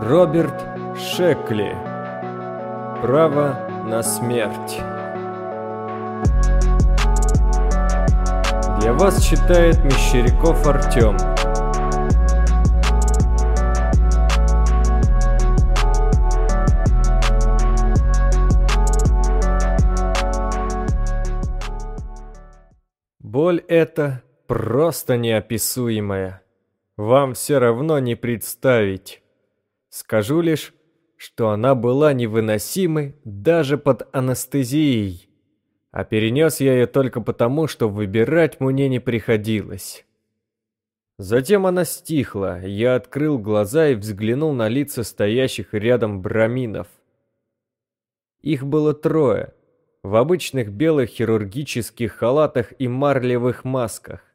Роберт Шекли. Право на смерть. Для вас читает Мещеряков Артем. Боль эта просто неописуемая. Вам все равно не представить. Скажу лишь, что она была невыносимой даже под анестезией. А перенес я ее только потому, что выбирать мне не приходилось. Затем она стихла, я открыл глаза и взглянул на лица стоящих рядом браминов. Их было трое, в обычных белых хирургических халатах и марлевых масках.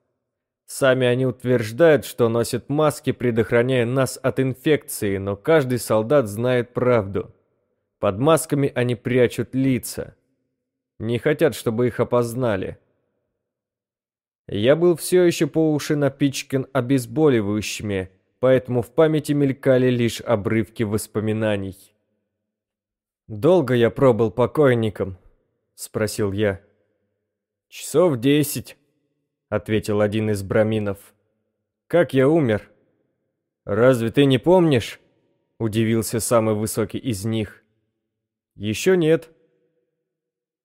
Сами они утверждают, что носят маски, предохраняя нас от инфекции, но каждый солдат знает правду. Под масками они прячут лица. Не хотят, чтобы их опознали. Я был все еще по уши напичкан обезболивающими, поэтому в памяти мелькали лишь обрывки воспоминаний. «Долго я пробыл покойником?» — спросил я. «Часов десять», — ответил один из браминов. «Как я умер?» «Разве ты не помнишь?» — удивился самый высокий из них. «Еще нет».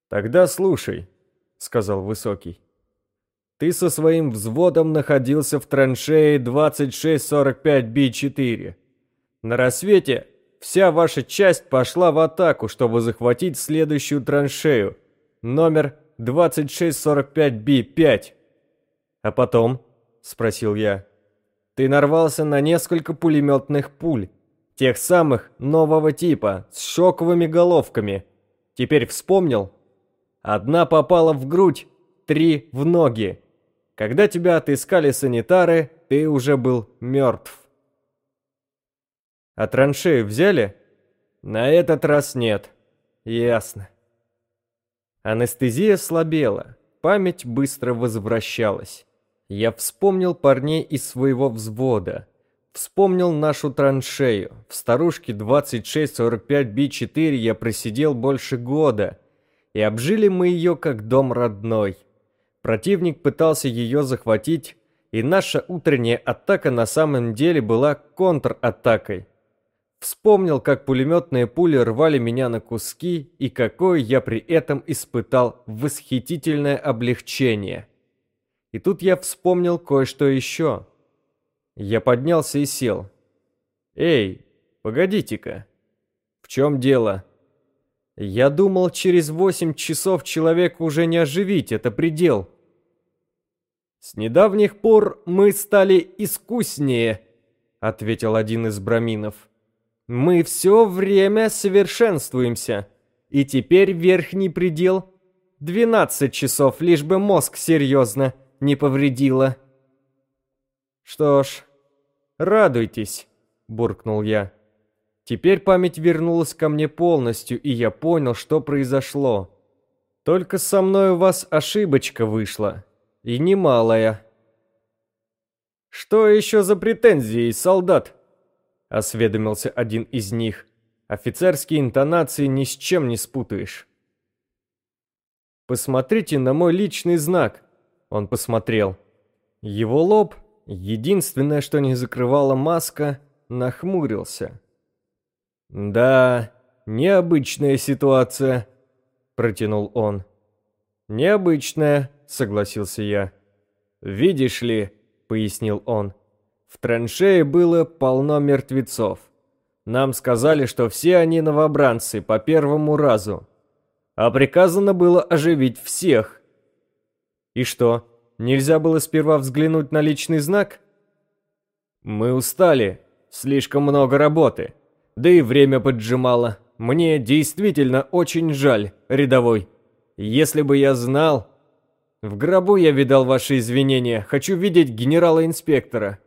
«Тогда слушай», — сказал высокий. «Ты со своим взводом находился в траншее 2645B4. На рассвете вся ваша часть пошла в атаку, чтобы захватить следующую траншею, номер 2645B5. А потом, спросил я, ты нарвался на несколько пулеметных пуль, тех самых нового типа, с шоковыми головками. Теперь вспомнил? Одна попала в грудь, три в ноги. Когда тебя отыскали санитары, ты уже был мертв. А траншею взяли? На этот раз нет. Ясно. Анестезия слабела, память быстро возвращалась. Я вспомнил парней из своего взвода. Вспомнил нашу траншею. В старушке 2645B4 я просидел больше года. И обжили мы ее как дом родной. Противник пытался ее захватить, и наша утренняя атака на самом деле была контратакой. Вспомнил, как пулеметные пули рвали меня на куски и какое я при этом испытал восхитительное облегчение. И тут я вспомнил кое-что еще. Я поднялся и сел. «Эй, погодите-ка. В чем дело?» «Я думал, через восемь часов человека уже не оживить, это предел». «С недавних пор мы стали искуснее», — ответил один из браминов. Мы все время совершенствуемся. И теперь верхний предел 12 часов, лишь бы мозг серьезно не повредило. Что ж, радуйтесь, буркнул я. Теперь память вернулась ко мне полностью, и я понял, что произошло. Только со мной у вас ошибочка вышла, и немалая. Что еще за претензии, солдат? — осведомился один из них. «Офицерские интонации ни с чем не спутаешь». «Посмотрите на мой личный знак», — он посмотрел. Его лоб, единственное, что не закрывала маска, нахмурился. «Да, необычная ситуация», — протянул он. «Необычная», — согласился я. «Видишь ли», — пояснил он, в траншее было полно мертвецов. Нам сказали, что все они новобранцы по первому разу. А приказано было оживить всех. И что, нельзя было сперва взглянуть на личный знак? Мы устали, слишком много работы. Да и время поджимало. Мне действительно очень жаль, рядовой. Если бы я знал... В гробу я видал ваши извинения. Хочу видеть генерала-инспектора.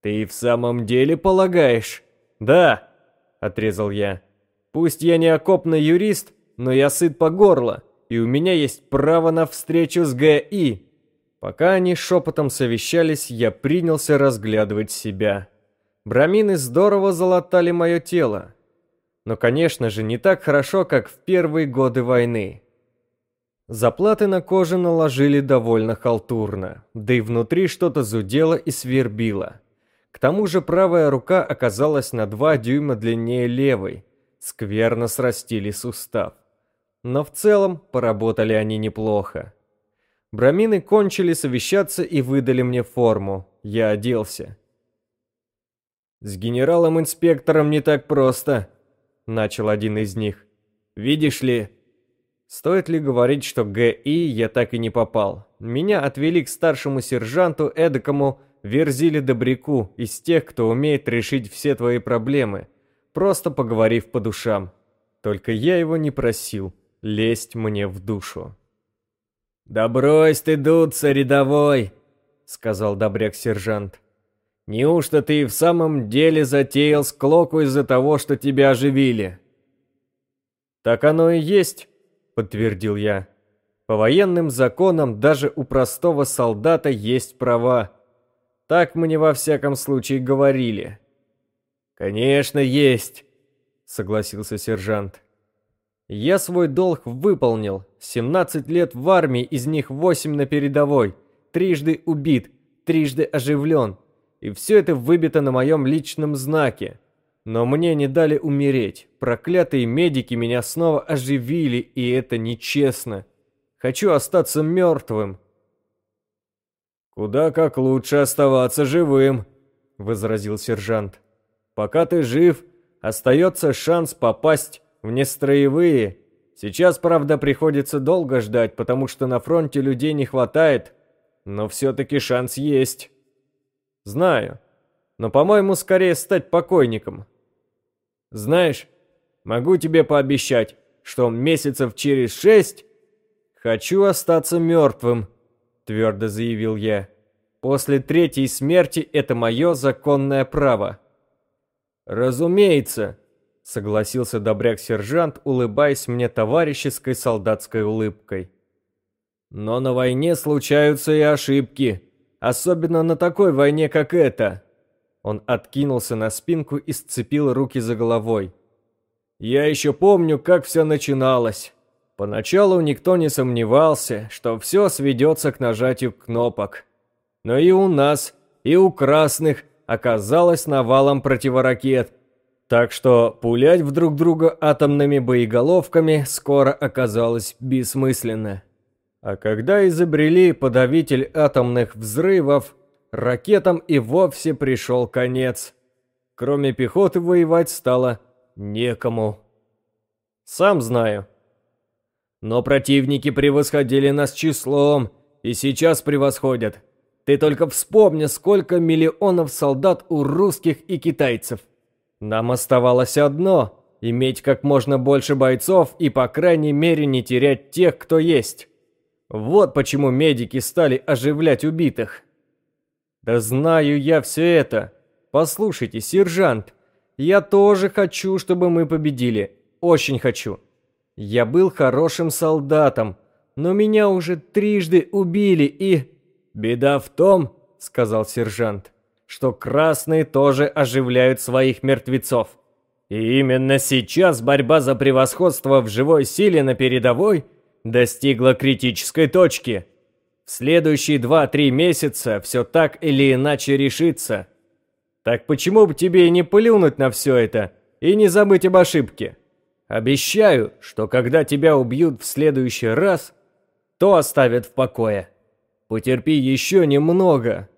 «Ты в самом деле полагаешь?» «Да», — отрезал я. «Пусть я не окопный юрист, но я сыт по горло, и у меня есть право на встречу с ГИ». Пока они шепотом совещались, я принялся разглядывать себя. Брамины здорово залатали мое тело. Но, конечно же, не так хорошо, как в первые годы войны. Заплаты на коже наложили довольно халтурно, да и внутри что-то зудело и свербило. К тому же правая рука оказалась на два дюйма длиннее левой, скверно срастили сустав. Но в целом поработали они неплохо. Брамины кончили совещаться и выдали мне форму. Я оделся. «С генералом-инспектором не так просто», — начал один из них. «Видишь ли...» Стоит ли говорить, что ГИ я так и не попал? Меня отвели к старшему сержанту эдакому Верзили Добряку из тех, кто умеет решить все твои проблемы, просто поговорив по душам. Только я его не просил лезть мне в душу. «Да брось ты дуться, рядовой!» — сказал добряк-сержант. «Неужто ты в самом деле затеял склоку из-за того, что тебя оживили?» «Так оно и есть», — подтвердил я. «По военным законам даже у простого солдата есть права. Так мне во всяком случае говорили». «Конечно, есть», — согласился сержант. Я свой долг выполнил. 17 лет в армии, из них 8 на передовой. Трижды убит, трижды оживлен. И все это выбито на моем личном знаке. Но мне не дали умереть. Проклятые медики меня снова оживили, и это нечестно. Хочу остаться мертвым. «Куда как лучше оставаться живым», — возразил сержант. «Пока ты жив, остается шанс попасть в нестроевые. Сейчас, правда, приходится долго ждать, потому что на фронте людей не хватает, но все-таки шанс есть. Знаю, но, по-моему, скорее стать покойником. Знаешь, могу тебе пообещать, что месяцев через шесть хочу остаться мертвым, твердо заявил я. После третьей смерти это мое законное право. Разумеется, согласился добряк-сержант, улыбаясь мне товарищеской солдатской улыбкой. Но на войне случаются и ошибки, особенно на такой войне, как эта. Он откинулся на спинку и сцепил руки за головой. Я еще помню, как все начиналось. Поначалу никто не сомневался, что все сведется к нажатию кнопок. Но и у нас, и у красных оказалось навалом противоракет – так что пулять в друг друга атомными боеголовками скоро оказалось бессмысленно. А когда изобрели подавитель атомных взрывов, ракетам и вовсе пришел конец. Кроме пехоты воевать стало некому. Сам знаю. Но противники превосходили нас числом, и сейчас превосходят. Ты только вспомни, сколько миллионов солдат у русских и китайцев. Нам оставалось одно – иметь как можно больше бойцов и, по крайней мере, не терять тех, кто есть. Вот почему медики стали оживлять убитых. Да знаю я все это. Послушайте, сержант, я тоже хочу, чтобы мы победили. Очень хочу. Я был хорошим солдатом, но меня уже трижды убили и... Беда в том, сказал сержант, что красные тоже оживляют своих мертвецов. И именно сейчас борьба за превосходство в живой силе на передовой достигла критической точки. В следующие 2-3 месяца все так или иначе решится. Так почему бы тебе и не плюнуть на все это и не забыть об ошибке? Обещаю, что когда тебя убьют в следующий раз, то оставят в покое. Потерпи еще немного,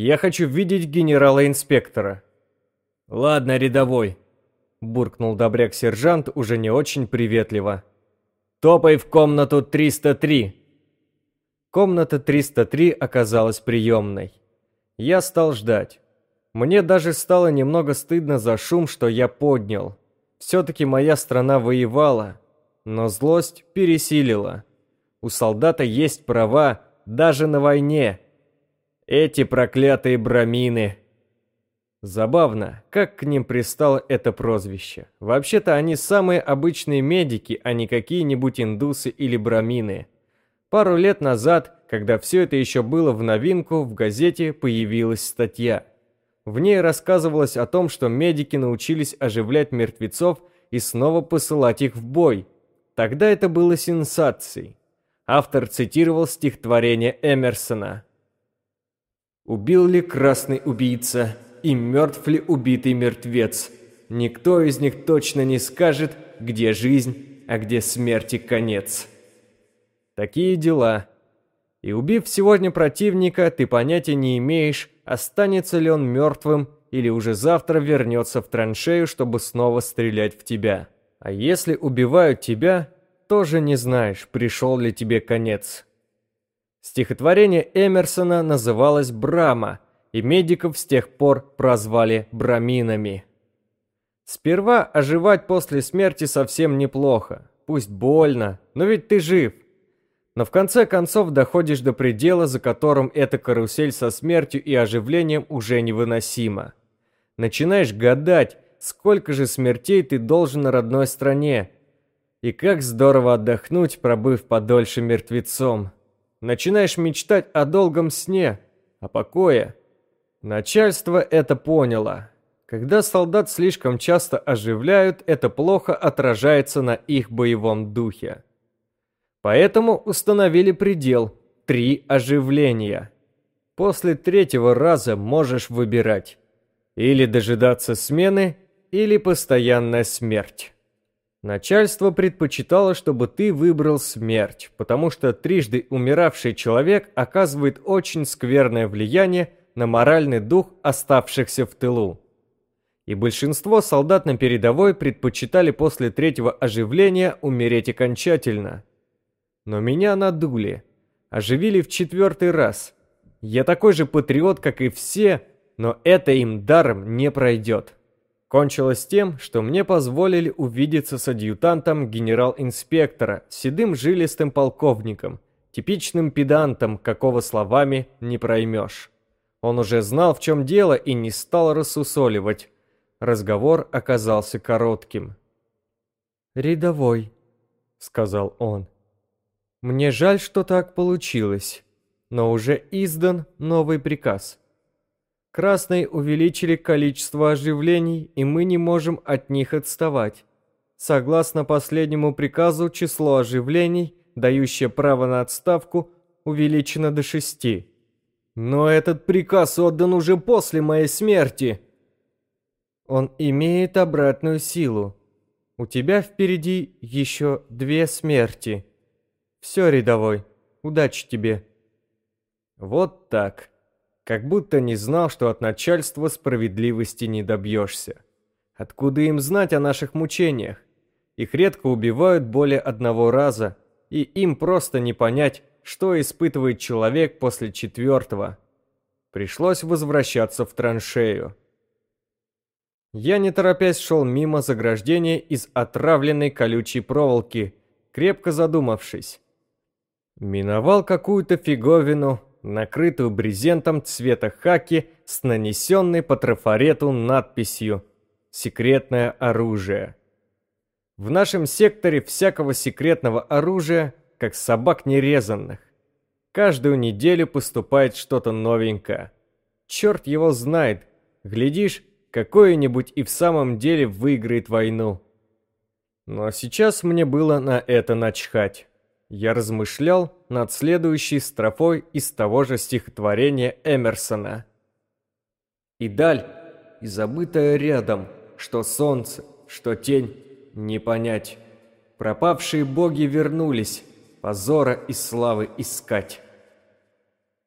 я хочу видеть генерала-инспектора». «Ладно, рядовой», — буркнул добряк-сержант уже не очень приветливо. «Топай в комнату 303». Комната 303 оказалась приемной. Я стал ждать. Мне даже стало немного стыдно за шум, что я поднял. Все-таки моя страна воевала, но злость пересилила. У солдата есть права даже на войне, эти проклятые брамины. Забавно, как к ним пристало это прозвище. Вообще-то они самые обычные медики, а не какие-нибудь индусы или брамины. Пару лет назад, когда все это еще было в новинку, в газете появилась статья. В ней рассказывалось о том, что медики научились оживлять мертвецов и снова посылать их в бой. Тогда это было сенсацией. Автор цитировал стихотворение Эмерсона. «Убил ли красный убийца и мертв ли убитый мертвец? Никто из них точно не скажет, где жизнь, а где смерти конец». Такие дела. И убив сегодня противника, ты понятия не имеешь, останется ли он мертвым или уже завтра вернется в траншею, чтобы снова стрелять в тебя. А если убивают тебя, тоже не знаешь, пришел ли тебе конец. Стихотворение Эмерсона называлось «Брама», и медиков с тех пор прозвали браминами. Сперва оживать после смерти совсем неплохо. Пусть больно, но ведь ты жив. Но в конце концов доходишь до предела, за которым эта карусель со смертью и оживлением уже невыносима. Начинаешь гадать, сколько же смертей ты должен на родной стране, и как здорово отдохнуть, пробыв подольше мертвецом. Начинаешь мечтать о долгом сне, о покое. Начальство это поняло. Когда солдат слишком часто оживляют, это плохо отражается на их боевом духе. Поэтому установили предел – три оживления. После третьего раза можешь выбирать. Или дожидаться смены, или постоянная смерть. Начальство предпочитало, чтобы ты выбрал смерть, потому что трижды умиравший человек оказывает очень скверное влияние на моральный дух оставшихся в тылу. И большинство солдат на передовой предпочитали после третьего оживления умереть окончательно. Но меня надули. Оживили в четвертый раз. Я такой же патриот, как и все, но это им даром не пройдет. Кончилось тем, что мне позволили увидеться с адъютантом генерал-инспектора, седым жилистым полковником, типичным педантом, какого словами не проймешь. Он уже знал, в чем дело, и не стал рассусоливать. Разговор оказался коротким. «Рядовой», — сказал он. «Мне жаль, что так получилось, но уже издан новый приказ». Красные увеличили количество оживлений, и мы не можем от них отставать. Согласно последнему приказу, число оживлений, дающее право на отставку, увеличено до шести. Но этот приказ отдан уже после моей смерти. Он имеет обратную силу. У тебя впереди еще две смерти. Все, рядовой, удачи тебе. Вот так. Как будто не знал, что от начальства справедливости не добьешься. Откуда им знать о наших мучениях? Их редко убивают более одного раза, и им просто не понять, что испытывает человек после четвертого. Пришлось возвращаться в траншею. Я не торопясь шел мимо заграждения из отравленной колючей проволоки, крепко задумавшись. Миновал какую-то фиговину, накрытую брезентом цвета хаки с нанесенной по трафарету надписью «Секретное оружие». В нашем секторе всякого секретного оружия, как собак нерезанных. Каждую неделю поступает что-то новенькое. Черт его знает, глядишь, какое-нибудь и в самом деле выиграет войну. Но сейчас мне было на это начхать я размышлял над следующей строфой из того же стихотворения Эмерсона. «И даль, и забытая рядом, что солнце, что тень, не понять. Пропавшие боги вернулись, позора и славы искать».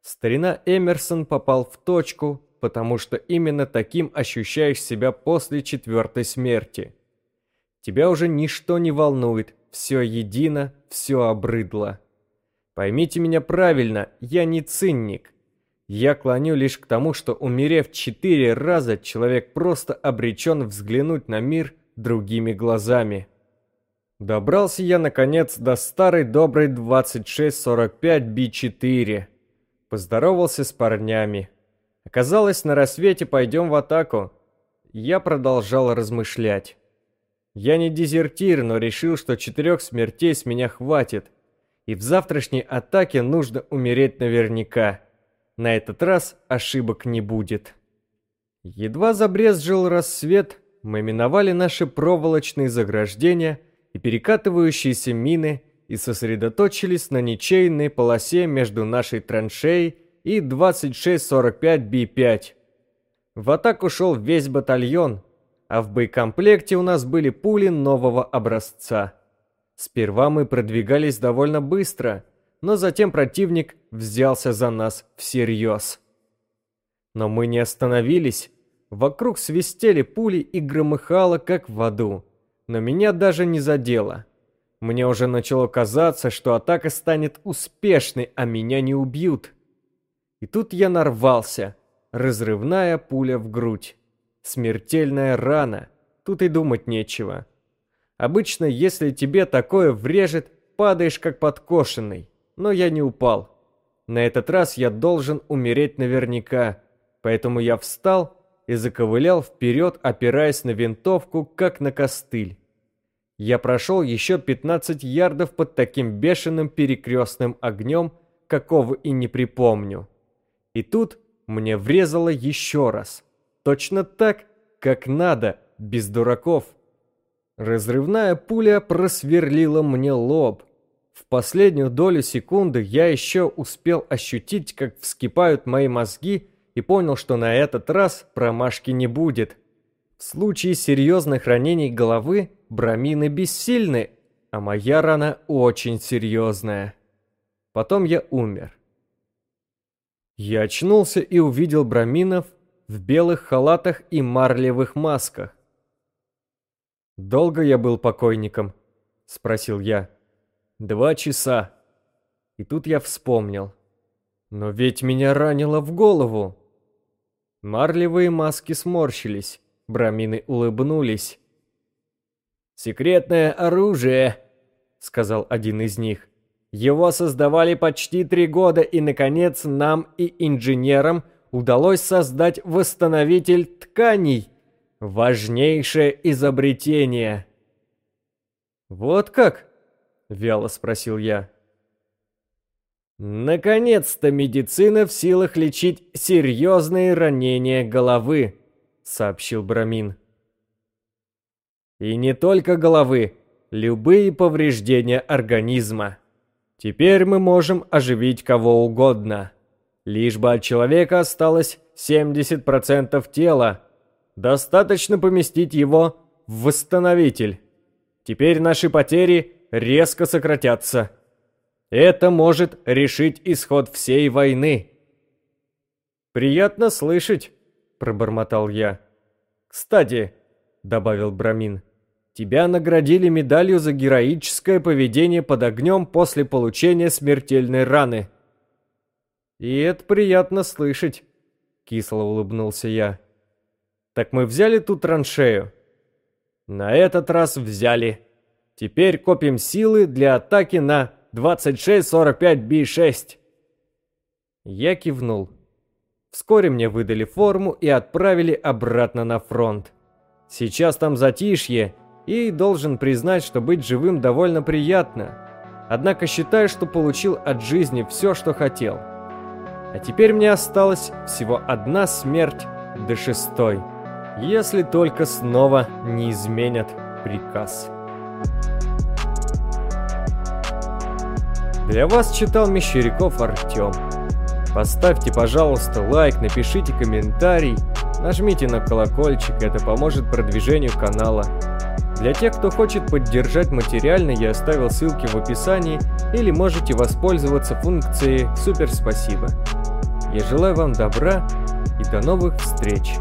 Старина Эмерсон попал в точку, потому что именно таким ощущаешь себя после четвертой смерти. Тебя уже ничто не волнует, все едино, все обрыдло. Поймите меня правильно, я не цинник. Я клоню лишь к тому, что умерев четыре раза, человек просто обречен взглянуть на мир другими глазами. Добрался я, наконец, до старой доброй 2645 B4. Поздоровался с парнями. Оказалось, на рассвете пойдем в атаку. Я продолжал размышлять. Я не дезертир, но решил, что четырех смертей с меня хватит. И в завтрашней атаке нужно умереть наверняка. На этот раз ошибок не будет. Едва забрезжил рассвет, мы миновали наши проволочные заграждения и перекатывающиеся мины и сосредоточились на ничейной полосе между нашей траншеей и 2645B5. В атаку шел весь батальон, а в боекомплекте у нас были пули нового образца. Сперва мы продвигались довольно быстро, но затем противник взялся за нас всерьез. Но мы не остановились. Вокруг свистели пули и громыхало, как в аду. Но меня даже не задело. Мне уже начало казаться, что атака станет успешной, а меня не убьют. И тут я нарвался. Разрывная пуля в грудь. Смертельная рана. Тут и думать нечего. Обычно, если тебе такое врежет, падаешь как подкошенный. Но я не упал. На этот раз я должен умереть наверняка. Поэтому я встал и заковылял вперед, опираясь на винтовку, как на костыль. Я прошел еще 15 ярдов под таким бешеным перекрестным огнем, какого и не припомню. И тут мне врезало еще раз. Точно так, как надо, без дураков. Разрывная пуля просверлила мне лоб. В последнюю долю секунды я еще успел ощутить, как вскипают мои мозги и понял, что на этот раз промашки не будет. В случае серьезных ранений головы брамины бессильны, а моя рана очень серьезная. Потом я умер. Я очнулся и увидел браминов в белых халатах и марлевых масках. «Долго я был покойником?» — спросил я. «Два часа». И тут я вспомнил. «Но ведь меня ранило в голову!» Марлевые маски сморщились, брамины улыбнулись. «Секретное оружие», — сказал один из них. «Его создавали почти три года, и, наконец, нам и инженерам удалось создать восстановитель тканей. Важнейшее изобретение». «Вот как?» — вяло спросил я. «Наконец-то медицина в силах лечить серьезные ранения головы», — сообщил Брамин. «И не только головы, любые повреждения организма. Теперь мы можем оживить кого угодно. Лишь бы от человека осталось 70% тела. Достаточно поместить его в восстановитель. Теперь наши потери резко сократятся». Это может решить исход всей войны. Приятно слышать, пробормотал я. Кстати, добавил Брамин, тебя наградили медалью за героическое поведение под огнем после получения смертельной раны. И это приятно слышать, кисло улыбнулся я. Так мы взяли ту траншею. На этот раз взяли. Теперь копим силы для атаки на 2645B6. Я кивнул. Вскоре мне выдали форму и отправили обратно на фронт. Сейчас там затишье, и должен признать, что быть живым довольно приятно. Однако считаю, что получил от жизни все, что хотел. А теперь мне осталась всего одна смерть до шестой, если только снова не изменят приказ. Для вас читал Мещеряков Артем. Поставьте, пожалуйста, лайк, напишите комментарий, нажмите на колокольчик, это поможет продвижению канала. Для тех, кто хочет поддержать материально, я оставил ссылки в описании или можете воспользоваться функцией «Супер спасибо». Я желаю вам добра и до новых встреч!